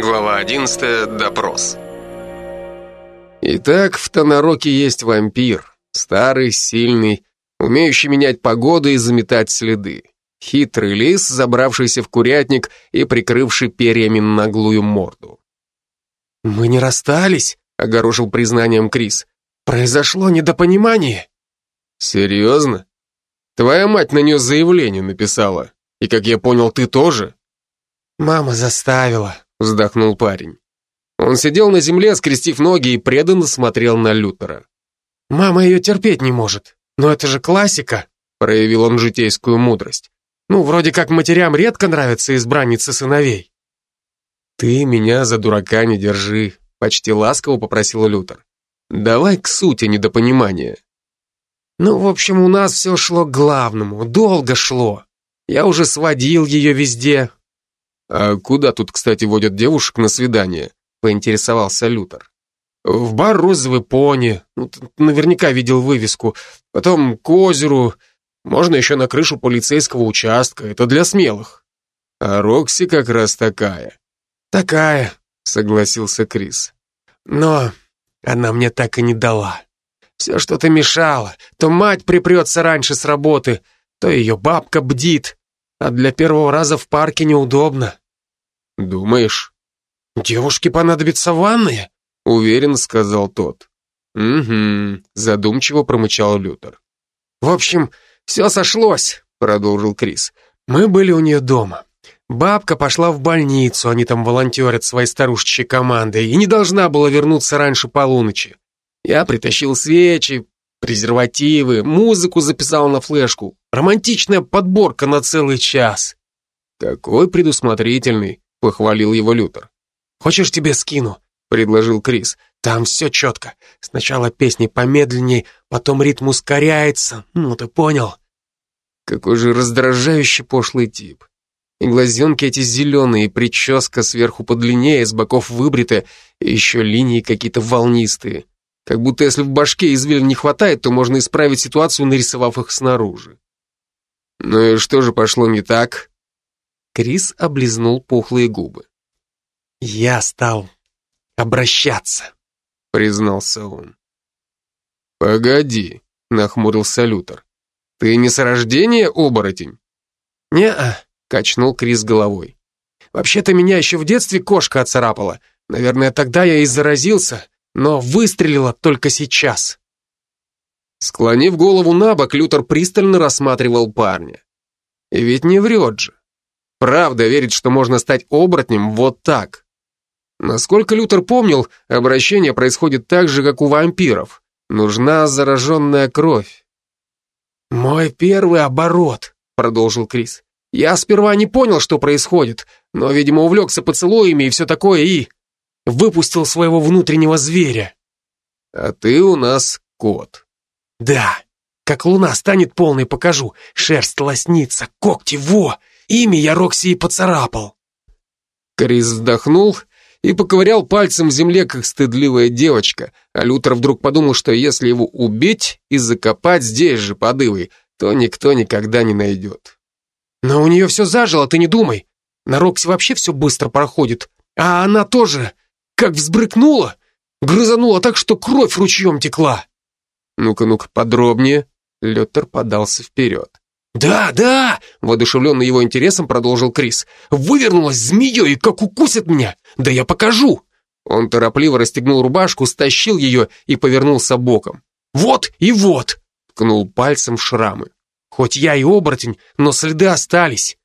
Глава 11. Допрос. Итак, в Тонороке есть вампир. Старый, сильный, умеющий менять погоду и заметать следы. Хитрый лис, забравшийся в курятник и прикрывший перьями наглую морду. «Мы не расстались», — огорошил признанием Крис. «Произошло недопонимание». «Серьезно? Твоя мать на нее заявление написала. И, как я понял, ты тоже?» «Мама заставила», — вздохнул парень. Он сидел на земле, скрестив ноги и преданно смотрел на Лютера. «Мама ее терпеть не может. Но это же классика», — проявил он житейскую мудрость. «Ну, вроде как матерям редко нравятся избранницы сыновей». «Ты меня за дурака не держи», — почти ласково попросил Лютер. «Давай к сути недопонимания». «Ну, в общем, у нас все шло к главному, долго шло. Я уже сводил ее везде». «А куда тут, кстати, водят девушек на свидание?» — поинтересовался Лютер. «В бар «Розовый пони». Ну, наверняка видел вывеску. Потом к озеру. Можно еще на крышу полицейского участка. Это для смелых». «А Рокси как раз такая». «Такая», — согласился Крис. «Но она мне так и не дала. Все что-то мешало. То мать припрется раньше с работы, то ее бабка бдит. А для первого раза в парке неудобно». «Думаешь?» «Девушке понадобится ванная?» — уверенно сказал тот. «Угу», — задумчиво промычал Лютер. «В общем, все сошлось», — продолжил Крис. «Мы были у нее дома. Бабка пошла в больницу, они там волонтерят своей старушечьей командой, и не должна была вернуться раньше полуночи. Я притащил свечи, презервативы, музыку записал на флешку. Романтичная подборка на целый час». «Какой предусмотрительный», — похвалил его Лютер. «Хочешь, тебе скину?» — предложил Крис. «Там все четко. Сначала песни помедленней, потом ритм ускоряется. Ну, ты понял?» Какой же раздражающий пошлый тип. И глазенки эти зеленые, прическа сверху подлиннее, с боков выбрита, и еще линии какие-то волнистые. Как будто если в башке извилин не хватает, то можно исправить ситуацию, нарисовав их снаружи. Ну и что же пошло не так? Крис облизнул пухлые губы. «Я стал обращаться», — признался он. «Погоди», — нахмурился Лютер. «Ты не с рождения оборотень?» «Не-а», — качнул Крис головой. «Вообще-то меня еще в детстве кошка оцарапала. Наверное, тогда я и заразился, но выстрелила только сейчас». Склонив голову на бок, Лютер пристально рассматривал парня. И ведь не врет же. Правда верит, что можно стать оборотнем вот так. Насколько Лютер помнил, обращение происходит так же, как у вампиров. Нужна зараженная кровь. «Мой первый оборот», — продолжил Крис. «Я сперва не понял, что происходит, но, видимо, увлекся поцелуями и все такое, и выпустил своего внутреннего зверя». «А ты у нас кот». «Да, как луна станет полной, покажу. Шерсть лоснится, когти, во! Имя я Рокси и поцарапал». Крис вздохнул и поковырял пальцем в земле, как стыдливая девочка, а Лютер вдруг подумал, что если его убить и закопать здесь же под Ивой, то никто никогда не найдет. «Но у нее все зажило, ты не думай. На Рокси вообще все быстро проходит. А она тоже, как взбрыкнула, грызанула так, что кровь ручьем текла». «Ну-ка, ну-ка, подробнее». Лютер подался вперед. «Да, да!» — воодушевленный его интересом продолжил Крис. «Вывернулась змеей, как укусит меня! Да я покажу!» Он торопливо расстегнул рубашку, стащил ее и повернулся боком. «Вот и вот!» — ткнул пальцем в шрамы. «Хоть я и оборотень, но следы остались.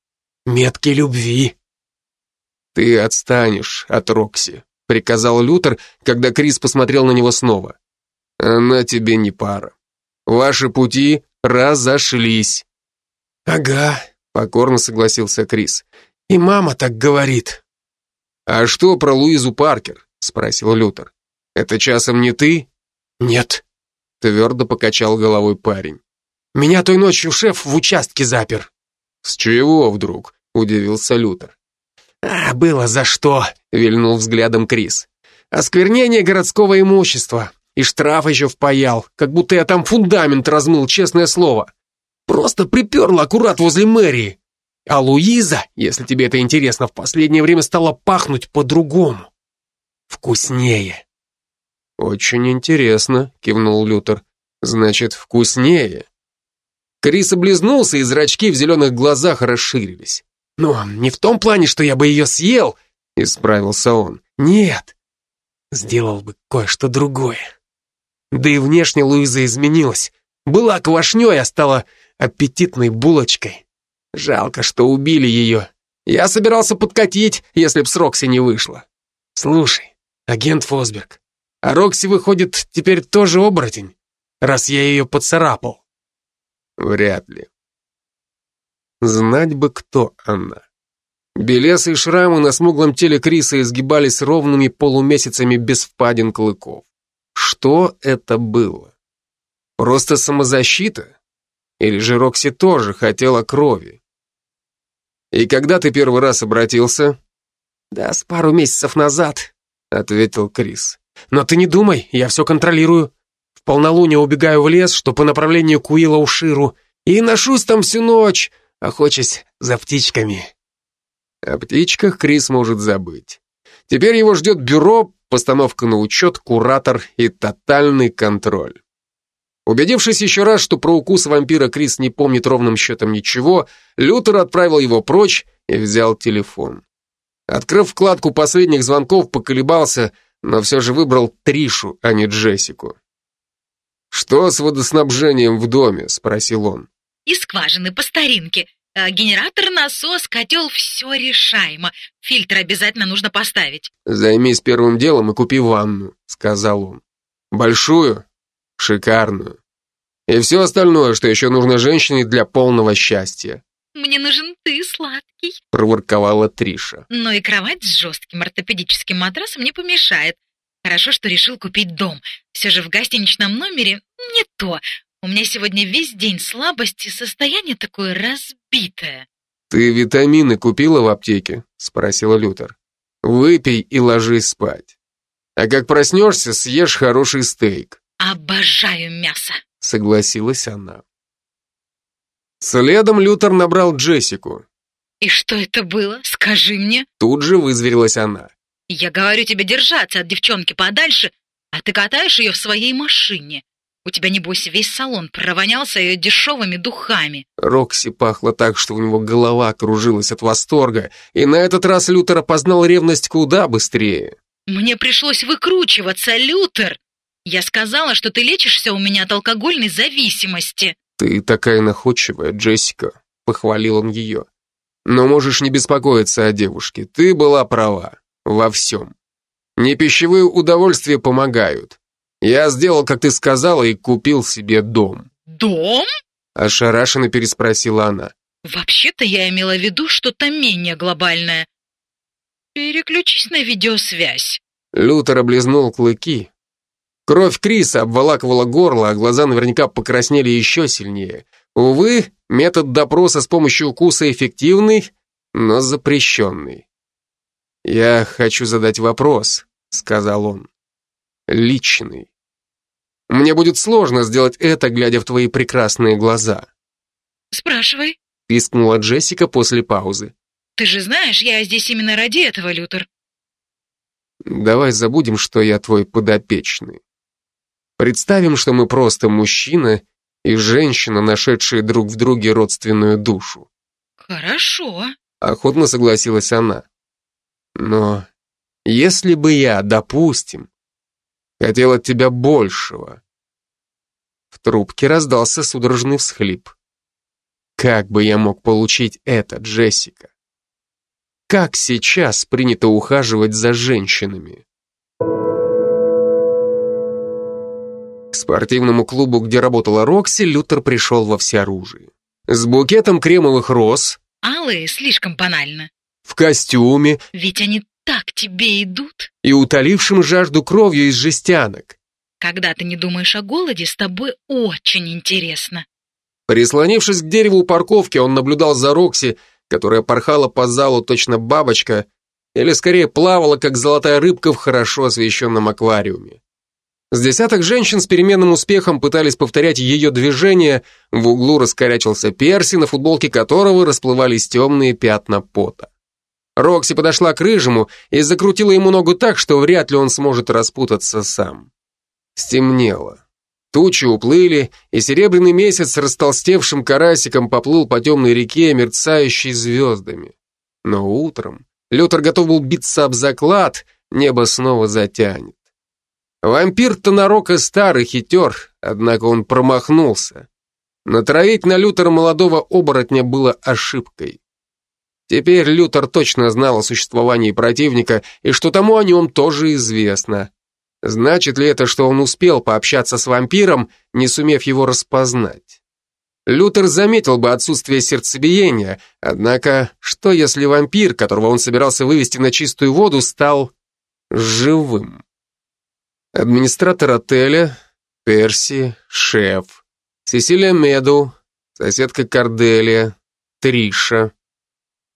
Метки любви!» «Ты отстанешь от Рокси», — приказал Лютер, когда Крис посмотрел на него снова. «Она тебе не пара. Ваши пути разошлись». «Ага», — покорно согласился Крис. «И мама так говорит». «А что про Луизу Паркер?» — спросил Лютер. «Это часом не ты?» «Нет», — твердо покачал головой парень. «Меня той ночью шеф в участке запер». «С чего вдруг?» — удивился Лютер. «А, было за что», — вильнул взглядом Крис. «Осквернение городского имущества. И штраф еще впаял, как будто я там фундамент размыл, честное слово. Просто приперла аккурат возле мэрии. А Луиза, если тебе это интересно, в последнее время стала пахнуть по-другому. Вкуснее. Очень интересно, кивнул Лютер. Значит, вкуснее. Крис облизнулся, и зрачки в зеленых глазах расширились. «Но не в том плане, что я бы ее съел», — исправился он. «Нет, сделал бы кое-что другое. Да и внешне Луиза изменилась. Была квашней, а стала аппетитной булочкой. Жалко, что убили ее. Я собирался подкатить, если б с Рокси не вышло. Слушай, агент Фосберг, а Рокси, выходит, теперь тоже оборотень, раз я ее поцарапал. Вряд ли. Знать бы, кто она. Белесы и шрамы на смуглом теле Криса изгибались ровными полумесяцами без впадин клыков. Что это было? Просто самозащита? Или же Рокси тоже хотела крови? И когда ты первый раз обратился? Да, с пару месяцев назад, ответил Крис. Но ты не думай, я все контролирую. В полнолуние убегаю в лес, что по направлению к Уилла-Уширу, и ношусь там всю ночь, охочусь за птичками. О птичках Крис может забыть. Теперь его ждет бюро, постановка на учет, куратор и тотальный контроль. Убедившись еще раз, что про укус вампира Крис не помнит ровным счетом ничего, Лютер отправил его прочь и взял телефон. Открыв вкладку последних звонков, поколебался, но все же выбрал Тришу, а не Джессику. «Что с водоснабжением в доме?» – спросил он. «И скважины по старинке. Э, генератор, насос, котел – все решаемо. Фильтр обязательно нужно поставить». «Займись первым делом и купи ванну», – сказал он. «Большую, шикарную. И все остальное, что еще нужно женщине для полного счастья». «Мне нужен ты, сладкий», – проворковала Триша. «Но и кровать с жестким ортопедическим матрасом не помешает. Хорошо, что решил купить дом. Все же в гостиничном номере не то. У меня сегодня весь день слабости, состояние такое разбитое. «Ты витамины купила в аптеке?» — спросила Лютер. «Выпей и ложись спать. А как проснешься, съешь хороший стейк». «Обожаю мясо», — согласилась она. Следом Лютер набрал Джессику. «И что это было? Скажи мне». Тут же вызверилась она. Я говорю тебе держаться от девчонки подальше, а ты катаешь ее в своей машине. У тебя, небось, весь салон провонялся ее дешевыми духами. Рокси пахло так, что у него голова кружилась от восторга, и на этот раз Лютер опознал ревность куда быстрее. Мне пришлось выкручиваться, Лютер. Я сказала, что ты лечишься у меня от алкогольной зависимости. Ты такая находчивая, Джессика, похвалил он ее. Но можешь не беспокоиться о девушке, ты была права во всем. Не пищевые удовольствия помогают. Я сделал, как ты сказала, и купил себе дом. Дом? Ошарашенно переспросила она. Вообще-то я имела в виду что-то менее глобальное. Переключись на видеосвязь. Лютер облизнул клыки. Кровь Криса обволакивала горло, а глаза наверняка покраснели еще сильнее. Увы, метод допроса с помощью укуса эффективный, но запрещенный. «Я хочу задать вопрос», — сказал он. «Личный. Мне будет сложно сделать это, глядя в твои прекрасные глаза». «Спрашивай», — пискнула Джессика после паузы. «Ты же знаешь, я здесь именно ради этого, Лютер». «Давай забудем, что я твой подопечный. Представим, что мы просто мужчина и женщина, нашедшие друг в друге родственную душу». «Хорошо», — охотно согласилась она. Но если бы я, допустим, хотел от тебя большего... В трубке раздался судорожный всхлип. Как бы я мог получить это, Джессика? Как сейчас принято ухаживать за женщинами? К спортивному клубу, где работала Рокси, Лютер пришел во всеоружии. С букетом кремовых роз. Алые слишком банально в костюме. Ведь они так тебе идут. И утолившим жажду кровью из жестянок. Когда ты не думаешь о голоде, с тобой очень интересно. Прислонившись к дереву у парковки, он наблюдал за Рокси, которая порхала по залу точно бабочка, или скорее плавала, как золотая рыбка в хорошо освещенном аквариуме. С десяток женщин с переменным успехом пытались повторять ее движения, в углу раскорячился Перси, на футболке которого расплывались темные пятна пота. Рокси подошла к рыжему и закрутила ему ногу так, что вряд ли он сможет распутаться сам. Стемнело. Тучи уплыли, и серебряный месяц с растолстевшим карасиком поплыл по темной реке, мерцающей звездами. Но утром Лютер готов был биться об заклад, небо снова затянет. Вампир Тонарока старый хитер, однако он промахнулся. Натравить на Лютера молодого оборотня было ошибкой. Теперь Лютер точно знал о существовании противника и что тому о нем тоже известно. Значит ли это, что он успел пообщаться с вампиром, не сумев его распознать? Лютер заметил бы отсутствие сердцебиения, однако что если вампир, которого он собирался вывести на чистую воду, стал живым? Администратор отеля, Перси, шеф, Сесилия Меду, соседка Корделия, Триша.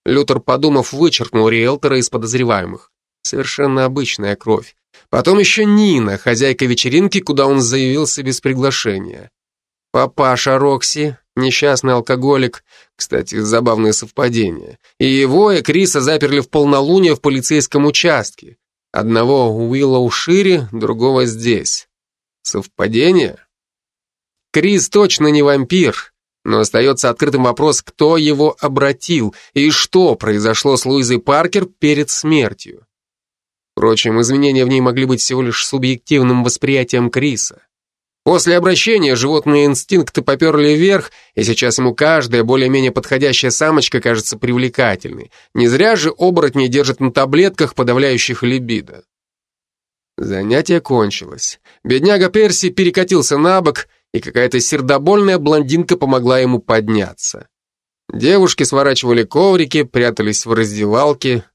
Лютер, подумав, вычеркнул риэлтора из подозреваемых. Совершенно обычная кровь. Потом еще Нина, хозяйка вечеринки, куда он заявился без приглашения. Папаша Рокси, несчастный алкоголик, кстати, забавное совпадение. И его, и Криса заперли в полнолуние в полицейском участке. Одного Уилла Шире, другого здесь. Совпадение? Крис точно не вампир, но остается открытым вопрос, кто его обратил и что произошло с Луизой Паркер перед смертью. Впрочем, изменения в ней могли быть всего лишь субъективным восприятием Криса. После обращения животные инстинкты поперли вверх, и сейчас ему каждая более-менее подходящая самочка кажется привлекательной. Не зря же оборотни держат на таблетках, подавляющих либидо. Занятие кончилось. Бедняга Перси перекатился на бок, и какая-то сердобольная блондинка помогла ему подняться. Девушки сворачивали коврики, прятались в раздевалке.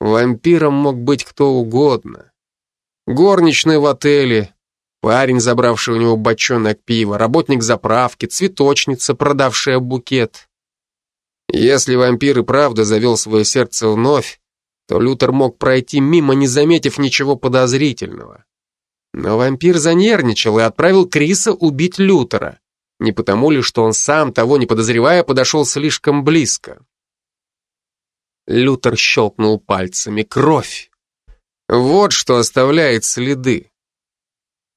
Вампиром мог быть кто угодно. Горничная в отеле, Парень, забравший у него бочонок пива, работник заправки, цветочница, продавшая букет. Если вампир и правда завел свое сердце вновь, то Лютер мог пройти мимо, не заметив ничего подозрительного. Но вампир занервничал и отправил Криса убить Лютера. Не потому ли, что он сам, того не подозревая, подошел слишком близко. Лютер щелкнул пальцами. Кровь. Вот что оставляет следы.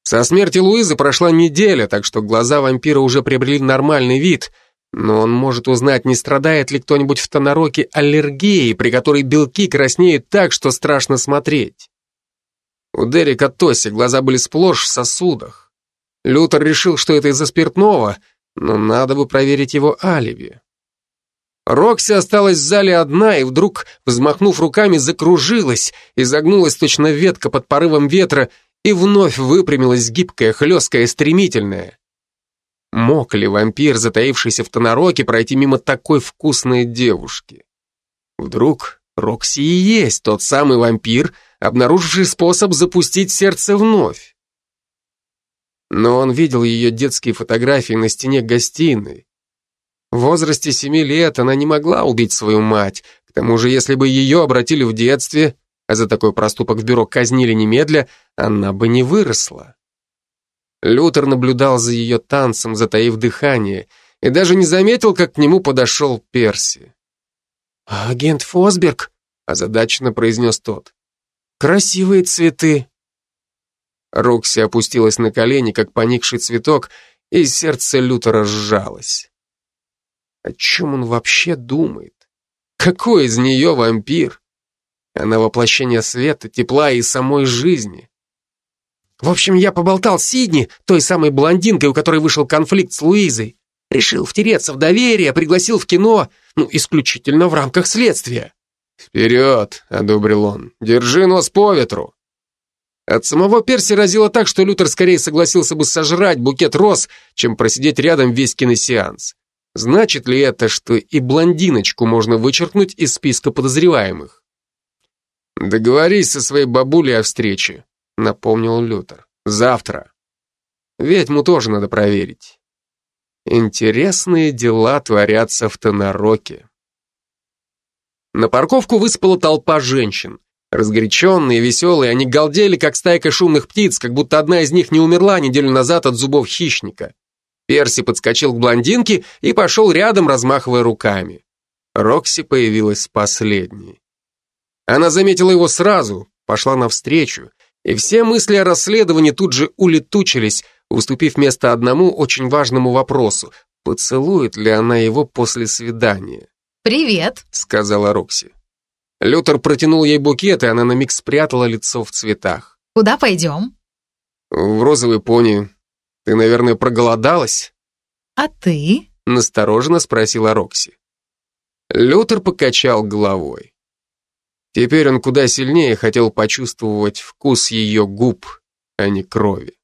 Со смерти Луизы прошла неделя, так что глаза вампира уже приобрели нормальный вид, но он может узнать, не страдает ли кто-нибудь в Тонороке аллергией, при которой белки краснеют так, что страшно смотреть. У Дерека Тоси глаза были сплошь в сосудах. Лютер решил, что это из-за спиртного, но надо бы проверить его алиби. Рокси осталась в зале одна и вдруг, взмахнув руками, закружилась и загнулась точно ветка под порывом ветра и вновь выпрямилась гибкая, хлесткая, стремительная. Мог ли вампир, затаившийся в Тонороке, пройти мимо такой вкусной девушки? Вдруг Рокси и есть тот самый вампир, обнаруживший способ запустить сердце вновь. Но он видел ее детские фотографии на стене гостиной. В возрасте семи лет она не могла убить свою мать, к тому же, если бы ее обратили в детстве, а за такой проступок в бюро казнили немедля, она бы не выросла. Лютер наблюдал за ее танцем, затаив дыхание, и даже не заметил, как к нему подошел Перси. «Агент Фосберг», — озадаченно произнес тот. «Красивые цветы». Рокси опустилась на колени, как поникший цветок, и сердце Лютера сжалось. О чем он вообще думает? Какой из нее вампир? Она воплощение света, тепла и самой жизни. В общем, я поболтал с Сидни, той самой блондинкой, у которой вышел конфликт с Луизой. Решил втереться в доверие, пригласил в кино, ну, исключительно в рамках следствия. «Вперед!» — одобрил он. «Держи нос по ветру!» От самого Перси разило так, что Лютер скорее согласился бы сожрать букет роз, чем просидеть рядом весь киносеанс. Значит ли это, что и блондиночку можно вычеркнуть из списка подозреваемых? «Договорись со своей бабулей о встрече», — напомнил Лютер. «Завтра. Ведьму тоже надо проверить». Интересные дела творятся в Тонороке. На парковку выспала толпа женщин. Разгоряченные, веселые, они галдели, как стайка шумных птиц, как будто одна из них не умерла неделю назад от зубов хищника. Перси подскочил к блондинке и пошел рядом, размахивая руками. Рокси появилась последней. Она заметила его сразу, пошла навстречу, и все мысли о расследовании тут же улетучились, уступив место одному очень важному вопросу. Поцелует ли она его после свидания? «Привет», — сказала Рокси. Лютер протянул ей букет, и она на миг спрятала лицо в цветах. «Куда пойдем?» «В розовый пони. Ты, наверное, проголодалась?» «А ты?» — настороженно спросила Рокси. Лютер покачал головой. Теперь он куда сильнее хотел почувствовать вкус ее губ, а не крови.